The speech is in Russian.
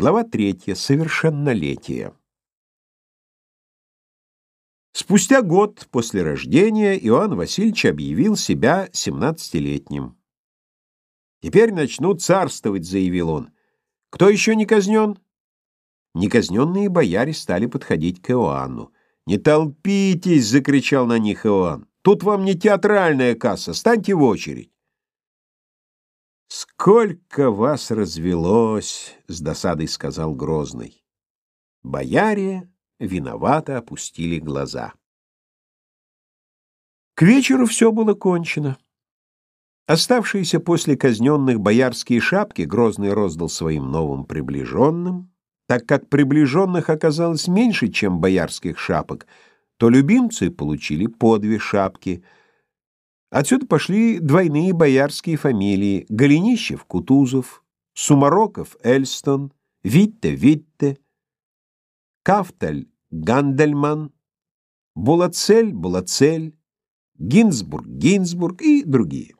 Глава третья. Совершеннолетие. Спустя год после рождения Иоанн Васильевич объявил себя семнадцатилетним. «Теперь начну царствовать», — заявил он. «Кто еще не казнен?» Неказненные бояре стали подходить к Иоанну. «Не толпитесь!» — закричал на них Иоанн. «Тут вам не театральная касса, станьте в очередь!» «Сколько вас развелось!» — с досадой сказал Грозный. Бояре виновато опустили глаза. К вечеру все было кончено. Оставшиеся после казненных боярские шапки Грозный роздал своим новым приближенным. Так как приближенных оказалось меньше, чем боярских шапок, то любимцы получили по две шапки — Отсюда пошли двойные боярские фамилии Голенищев — Кутузов, Сумароков — Эльстон, Витте — Витте, Кафталь — Гандельман, Булацель — Булацель, Гинзбург — Гинзбург и другие.